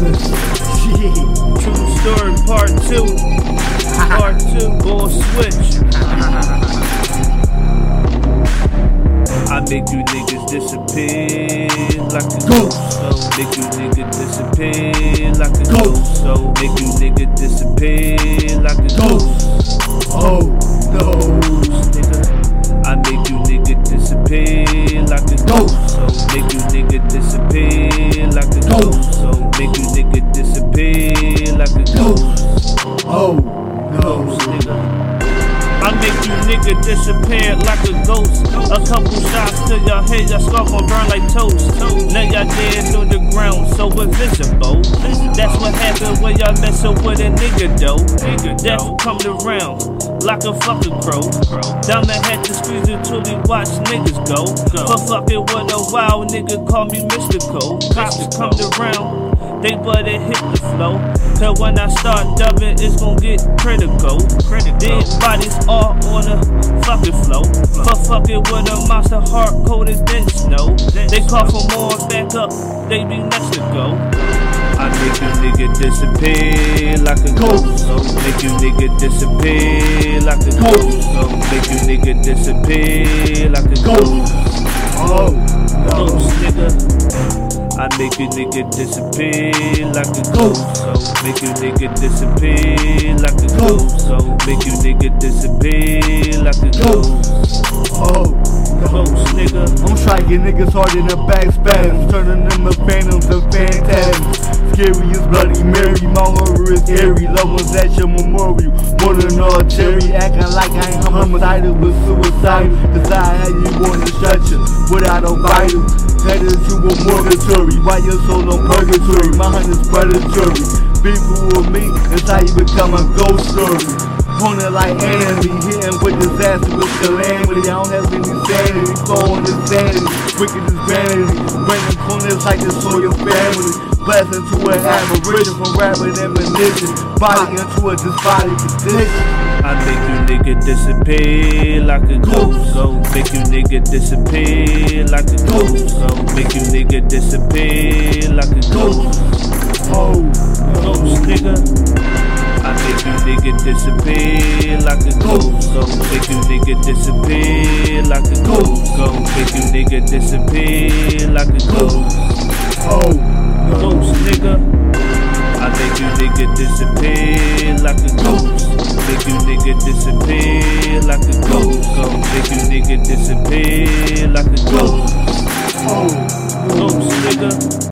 True story, part two. Part two, bull switch. I make you niggas disappear like a Ghost. So make you niggas disappear like a Ghost. So make you niggas disappear like a Ghost. Oh no. Nigga. I make you niggas disappear like a Ghost. ghost. So make you niggas make you nigga disappear like a ghost. A couple shots to your head, your skull gon' burn like toast. Now y'all dead on the ground, so invisible. That's what happen when y'all messin' with a nigga though. Nigga, death come around like a fucking crow. Down the head to squeeze it till we watch niggas go. For fucking with a wild nigga, call me mystical. Cops come around. They better hit the flow. Cause when I start dubbing, it's gon' get critical. Dead bodies all on the fucking flow. For fucking with a monster hard coded dense snow. They call for more backup, they be next to go. I make you nigga disappear like a ghost. So make you nigga disappear like a ghost. So make you nigga disappear like a ghost. Oh. Ghost nigga. I make you nigga disappear like a ghost. So make you nigga disappear like a ghost. So make you nigga disappear like a ghost. Oh. Ghost nigga. I'm striking niggas hard in the back spasms, turning them to phantoms and phantasms. Scary as Bloody Mary, my horror is airy. Love ones at your memorial, more than all cherry. Acting like I ain't homicidal with suicide. Cause I had you on the stretcher without a vital. Headed to a morgatory, why your soul on purgatory. My hunt is predatory. People with me, it's how you become a ghost story. Opponent like enemy, hitting with disaster with calamity. I don't have any sanity, phone insanity, wicked as vanity. Bringing corners like this for your family. Blast into an aberration from rapping and religion. Body into a despotic condition. I make you nigga disappear like a ghost. So make you nigga disappear like a ghost. So make you nigga disappear like a ghost. Oh, Ghost nigga. I make you nigga disappear like a ghost. So make you nigga disappear like a ghost. So make you nigga disappear like a ghost. oh, Ghost nigga. I make you nigga disappear like a ghost. Make you nigga disappear like a ghost. So make you